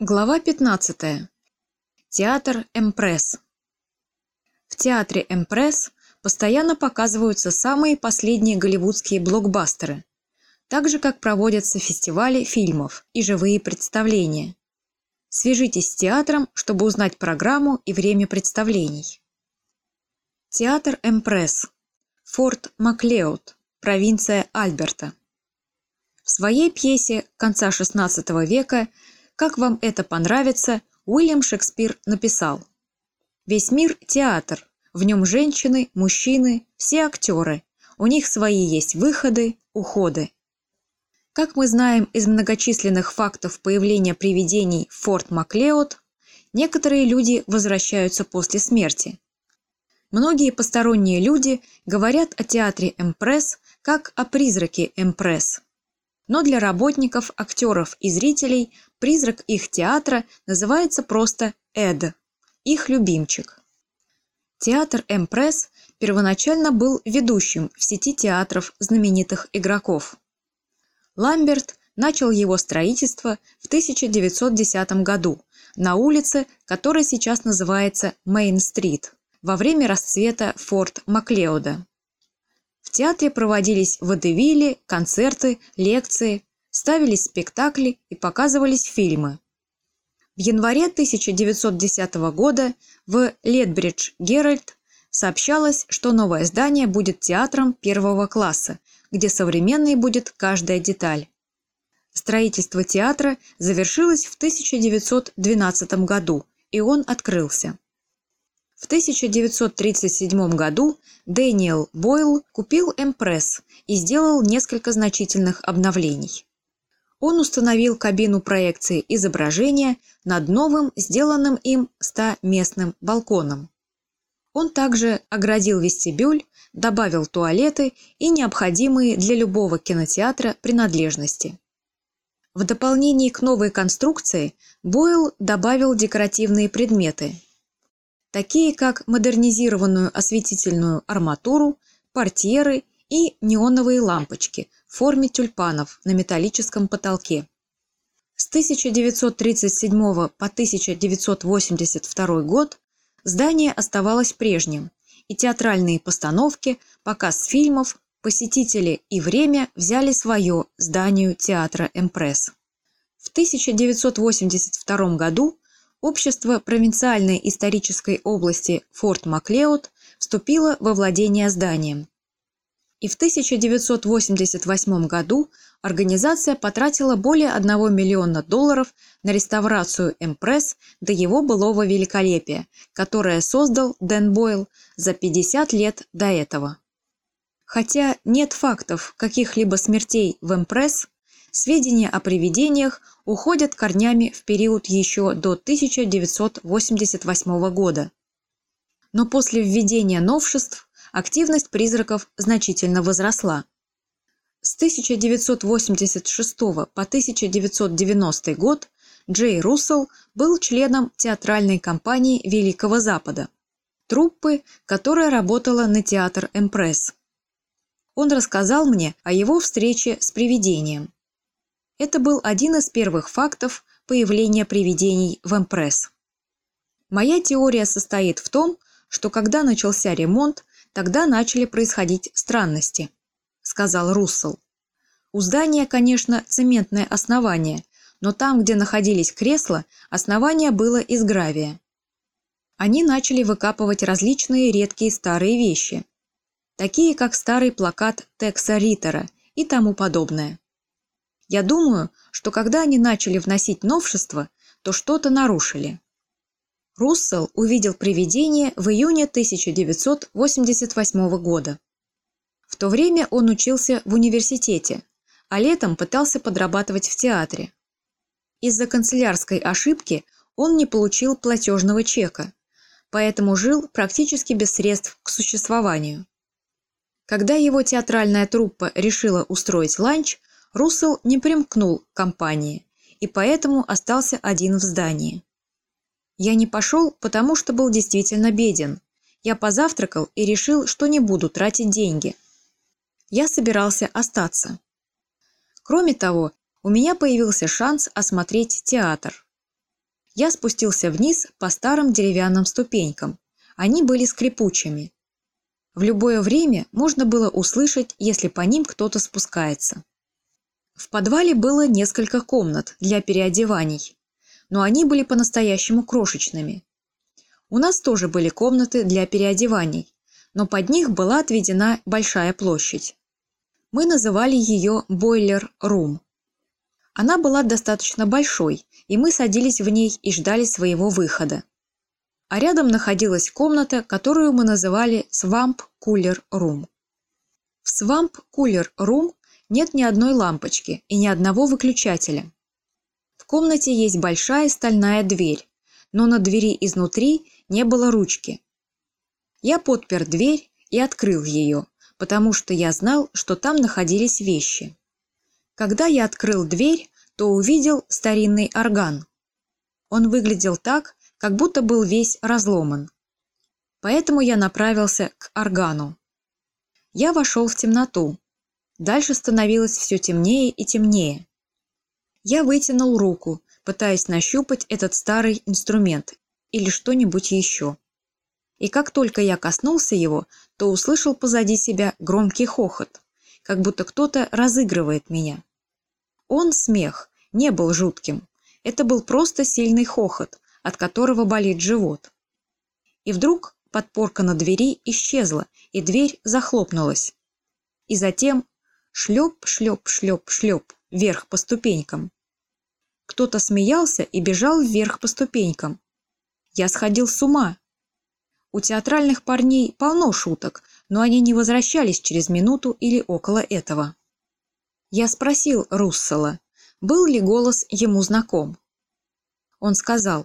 Глава 15. Театр «Эмпресс». В театре «Эмпресс» постоянно показываются самые последние голливудские блокбастеры, так же, как проводятся фестивали фильмов и живые представления. Свяжитесь с театром, чтобы узнать программу и время представлений. Театр «Эмпресс», Форт Маклеод, провинция Альберта. В своей пьесе конца XVI века «Как вам это понравится» Уильям Шекспир написал «Весь мир – театр, в нем женщины, мужчины, все актеры, у них свои есть выходы, уходы». Как мы знаем из многочисленных фактов появления привидений в Форт Маклеод, некоторые люди возвращаются после смерти. Многие посторонние люди говорят о театре «Эмпресс» как о призраке «Эмпресс». Но для работников, актеров и зрителей призрак их театра называется просто Эд, их любимчик. Театр «Эмпресс» первоначально был ведущим в сети театров знаменитых игроков. Ламберт начал его строительство в 1910 году на улице, которая сейчас называется Мейн-стрит, во время расцвета Форт Маклеода. В театре проводились водевили, концерты, лекции, ставились спектакли и показывались фильмы. В январе 1910 года в Летбридж Геральт сообщалось, что новое здание будет театром первого класса, где современной будет каждая деталь. Строительство театра завершилось в 1912 году, и он открылся. В 1937 году Дэниел Бойл купил «Эмпресс» и сделал несколько значительных обновлений. Он установил кабину проекции изображения над новым, сделанным им 100-местным балконом. Он также оградил вестибюль, добавил туалеты и необходимые для любого кинотеатра принадлежности. В дополнение к новой конструкции Бойл добавил декоративные предметы, такие как модернизированную осветительную арматуру, портьеры и неоновые лампочки в форме тюльпанов на металлическом потолке. С 1937 по 1982 год здание оставалось прежним, и театральные постановки, показ фильмов, посетители и время взяли свое зданию театра «Эмпресс». В 1982 году Общество провинциальной исторической области Форт Маклеод вступило во владение зданием. И в 1988 году организация потратила более 1 миллиона долларов на реставрацию «Эмпресс» до его былого великолепия, которое создал Дэн Бойл за 50 лет до этого. Хотя нет фактов каких-либо смертей в «Эмпресс», сведения о привидениях уходят корнями в период еще до 1988 года. Но после введения новшеств активность призраков значительно возросла. С 1986 по 1990 год Джей Руссell был членом театральной компании Великого Запада, труппы, которая работала на театр «Эмпресс». Он рассказал мне о его встрече с привидением. Это был один из первых фактов появления привидений в Эмпресс. Моя теория состоит в том, что когда начался ремонт, тогда начали происходить странности, сказал Руссell. У здания, конечно, цементное основание, но там, где находились кресла, основание было из гравия. Они начали выкапывать различные редкие старые вещи, такие как старый плакат Текса Риттера и тому подобное. Я думаю, что когда они начали вносить новшества, то что-то нарушили. Руссell увидел привидение в июне 1988 года. В то время он учился в университете, а летом пытался подрабатывать в театре. Из-за канцелярской ошибки он не получил платежного чека, поэтому жил практически без средств к существованию. Когда его театральная труппа решила устроить ланч, Руссell не примкнул к компании и поэтому остался один в здании. Я не пошел, потому что был действительно беден. Я позавтракал и решил, что не буду тратить деньги. Я собирался остаться. Кроме того, у меня появился шанс осмотреть театр. Я спустился вниз по старым деревянным ступенькам. Они были скрипучими. В любое время можно было услышать, если по ним кто-то спускается. В подвале было несколько комнат для переодеваний, но они были по-настоящему крошечными. У нас тоже были комнаты для переодеваний, но под них была отведена большая площадь. Мы называли ее «бойлер-рум». Она была достаточно большой, и мы садились в ней и ждали своего выхода. А рядом находилась комната, которую мы называли Room. В Room нет ни одной лампочки и ни одного выключателя. В комнате есть большая стальная дверь, но на двери изнутри не было ручки. Я подпер дверь и открыл ее, потому что я знал, что там находились вещи. Когда я открыл дверь, то увидел старинный орган. Он выглядел так, как будто был весь разломан. Поэтому я направился к органу. Я вошел в темноту. Дальше становилось все темнее и темнее. Я вытянул руку, пытаясь нащупать этот старый инструмент или что-нибудь еще. И как только я коснулся его, то услышал позади себя громкий хохот как будто кто-то разыгрывает меня. Он, смех, не был жутким. Это был просто сильный хохот, от которого болит живот. И вдруг подпорка на двери исчезла, и дверь захлопнулась. И затем шлеп, шлеп, шлеп, шлеп вверх по ступенькам. Кто-то смеялся и бежал вверх по ступенькам. Я сходил с ума. У театральных парней полно шуток, но они не возвращались через минуту или около этого. Я спросил Руссела, был ли голос ему знаком. Он сказал,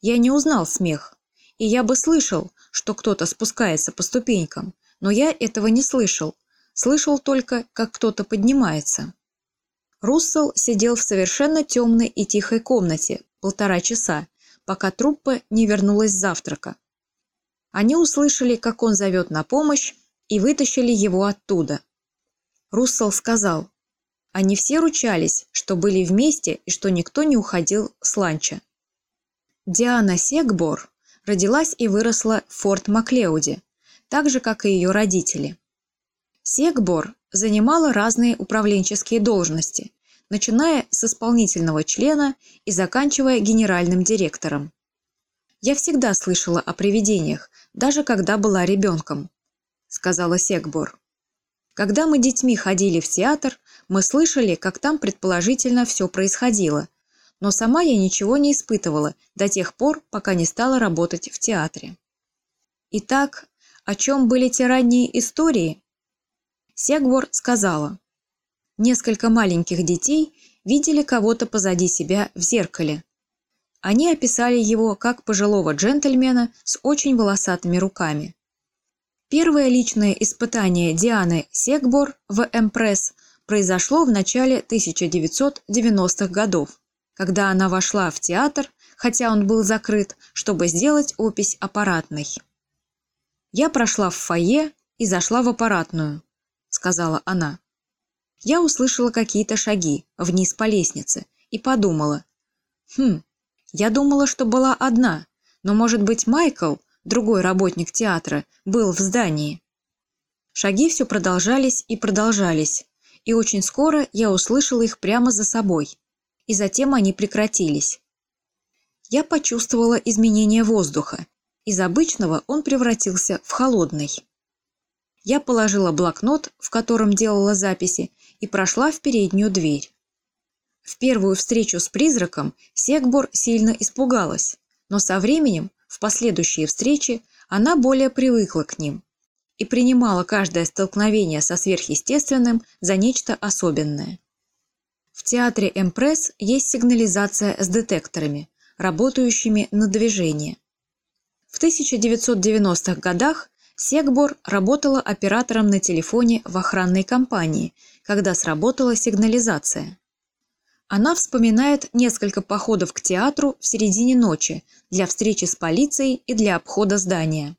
я не узнал смех, и я бы слышал, что кто-то спускается по ступенькам, но я этого не слышал, слышал только, как кто-то поднимается. Руссел сидел в совершенно темной и тихой комнате полтора часа, пока труппа не вернулась с завтрака. Они услышали, как он зовет на помощь, и вытащили его оттуда. Руссел сказал, они все ручались, что были вместе и что никто не уходил с ланча. Диана Сегбор родилась и выросла в Форт Маклеуде, так же, как и ее родители. Сегбор занимала разные управленческие должности, начиная с исполнительного члена и заканчивая генеральным директором. Я всегда слышала о привидениях, даже когда была ребенком», — сказала Секбор. «Когда мы детьми ходили в театр, мы слышали, как там предположительно все происходило, но сама я ничего не испытывала до тех пор, пока не стала работать в театре». Итак, о чем были те ранние истории? Сегбор сказала. Несколько маленьких детей видели кого-то позади себя в зеркале. Они описали его как пожилого джентльмена с очень волосатыми руками. Первое личное испытание Дианы Сегбор в «Эмпресс» произошло в начале 1990-х годов, когда она вошла в театр, хотя он был закрыт, чтобы сделать опись аппаратной. «Я прошла в фойе и зашла в аппаратную», — сказала она. Я услышала какие-то шаги вниз по лестнице и подумала, «Хм, я думала, что была одна, но, может быть, Майкл, другой работник театра, был в здании. Шаги все продолжались и продолжались, и очень скоро я услышала их прямо за собой, и затем они прекратились. Я почувствовала изменение воздуха. Из обычного он превратился в холодный. Я положила блокнот, в котором делала записи, и прошла в переднюю дверь. В первую встречу с призраком Сегбор сильно испугалась, но со временем, в последующие встречи, она более привыкла к ним и принимала каждое столкновение со сверхъестественным за нечто особенное. В театре «Эмпресс» есть сигнализация с детекторами, работающими на движение. В 1990-х годах Сегбор работала оператором на телефоне в охранной компании, когда сработала сигнализация. Она вспоминает несколько походов к театру в середине ночи для встречи с полицией и для обхода здания.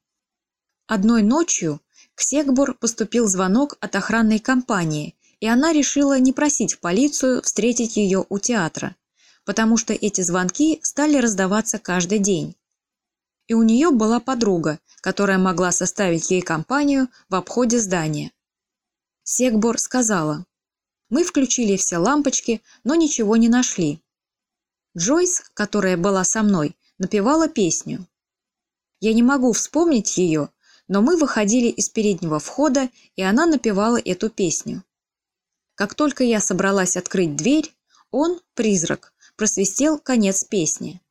Одной ночью к Сегбор поступил звонок от охранной компании, и она решила не просить полицию встретить ее у театра, потому что эти звонки стали раздаваться каждый день. И у нее была подруга, которая могла составить ей компанию в обходе здания. Сегбор сказала, «Мы включили все лампочки, но ничего не нашли». Джойс, которая была со мной, напевала песню. Я не могу вспомнить ее, но мы выходили из переднего входа, и она напевала эту песню. Как только я собралась открыть дверь, он, призрак, просвистел конец песни.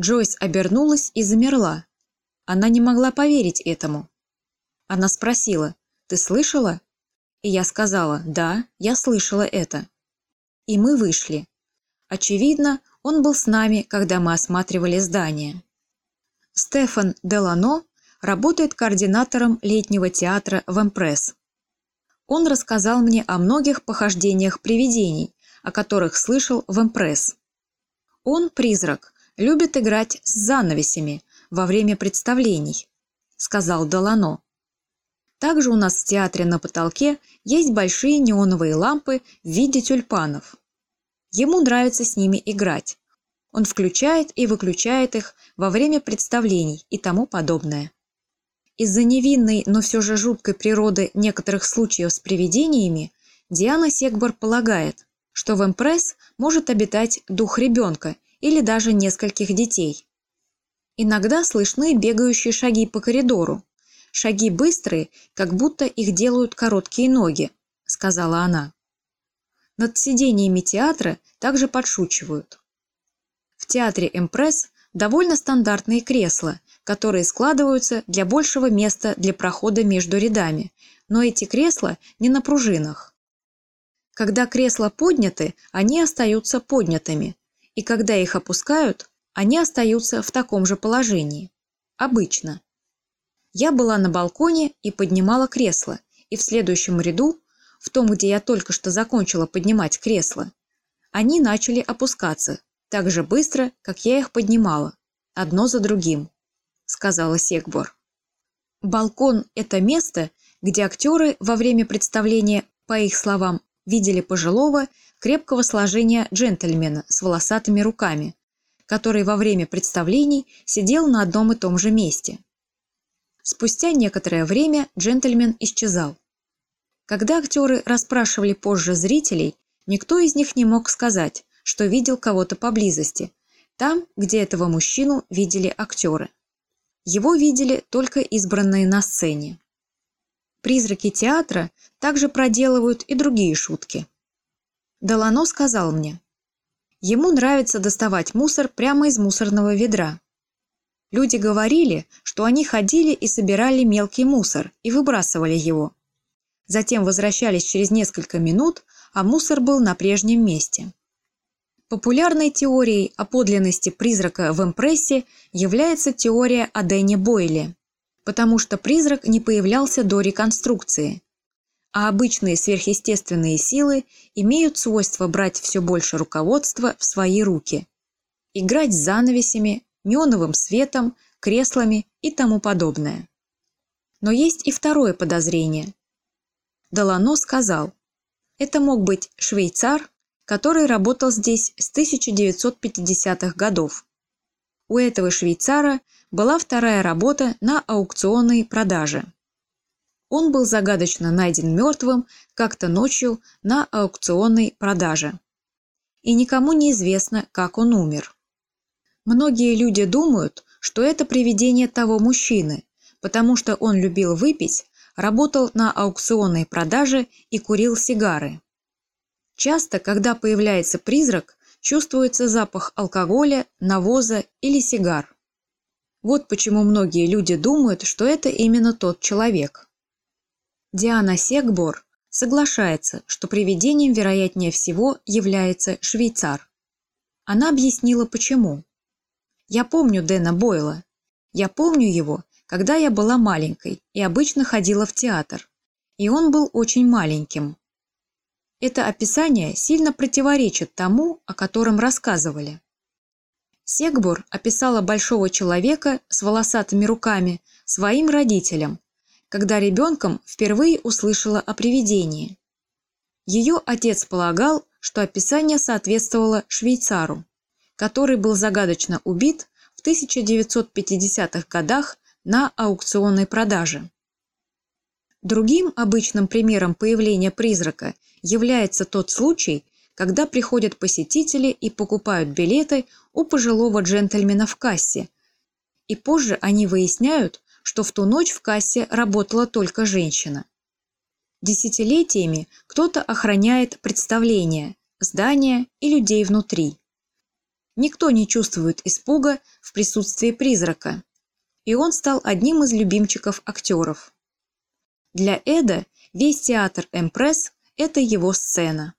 Джойс обернулась и замерла. Она не могла поверить этому. Она спросила, «Ты слышала?» И я сказала, «Да, я слышала это». И мы вышли. Очевидно, он был с нами, когда мы осматривали здание. Стефан Делано работает координатором летнего театра в Эмпресс. Он рассказал мне о многих похождениях привидений, о которых слышал в Эмпресс. Он, призрак, любит играть с занавесями во время представлений, сказал Делано. Также у нас в театре на потолке есть большие неоновые лампы в виде тюльпанов. Ему нравится с ними играть. Он включает и выключает их во время представлений и тому подобное. Из-за невинной, но все же жуткой природы некоторых случаев с привидениями, Диана Сегбор полагает, что в импресс может обитать дух ребенка или даже нескольких детей. Иногда слышны бегающие шаги по коридору. Шаги быстрые, как будто их делают короткие ноги, сказала она. Над сидениями театра также подшучивают. В театре «Эмпресс» довольно стандартные кресла, которые складываются для большего места для прохода между рядами, но эти кресла не на пружинах. Когда кресла подняты, они остаются поднятыми, и когда их опускают, они остаются в таком же положении. Обычно. Я была на балконе и поднимала кресло, и в следующем ряду в том, где я только что закончила поднимать кресло, они начали опускаться так же быстро, как я их поднимала, одно за другим, сказала Сегбор. Балкон – это место, где актеры во время представления, по их словам, видели пожилого, крепкого сложения джентльмена с волосатыми руками, который во время представлений сидел на одном и том же месте. Спустя некоторое время джентльмен исчезал. Когда актеры расспрашивали позже зрителей, никто из них не мог сказать, что видел кого-то поблизости, там, где этого мужчину видели актеры. Его видели только избранные на сцене. Призраки театра также проделывают и другие шутки. Делано сказал мне, ему нравится доставать мусор прямо из мусорного ведра. Люди говорили, что они ходили и собирали мелкий мусор и выбрасывали его, затем возвращались через несколько минут, а мусор был на прежнем месте. Популярной теорией о подлинности призрака в импрессе является теория о Дэне Бойле, потому что призрак не появлялся до реконструкции, а обычные сверхъестественные силы имеют свойство брать все больше руководства в свои руки, играть с занавесями, неоновым светом, креслами и тому подобное. Но есть и второе подозрение – Делано сказал, это мог быть швейцар, который работал здесь с 1950-х годов. У этого швейцара была вторая работа на аукционной продаже. Он был загадочно найден мертвым как-то ночью на аукционной продаже. И никому не известно, как он умер. Многие люди думают, что это привидение того мужчины, потому что он любил выпить, работал на аукционной продаже и курил сигары. Часто, когда появляется призрак, чувствуется запах алкоголя, навоза или сигар. Вот почему многие люди думают, что это именно тот человек. Диана Сегбор соглашается, что привидением, вероятнее всего, является швейцар. Она объяснила, почему. «Я помню Дэна Бойла. Я помню его, когда я была маленькой и обычно ходила в театр, и он был очень маленьким. Это описание сильно противоречит тому, о котором рассказывали. Сегбор описала большого человека с волосатыми руками своим родителям, когда ребенком впервые услышала о привидении. Ее отец полагал, что описание соответствовало швейцару, который был загадочно убит в 1950-х годах на аукционной продаже. Другим обычным примером появления призрака является тот случай, когда приходят посетители и покупают билеты у пожилого джентльмена в кассе, и позже они выясняют, что в ту ночь в кассе работала только женщина. Десятилетиями кто-то охраняет представление, здание и людей внутри. Никто не чувствует испуга в присутствии призрака, и он стал одним из любимчиков актеров. Для Эда весь театр «Эмпресс» – это его сцена.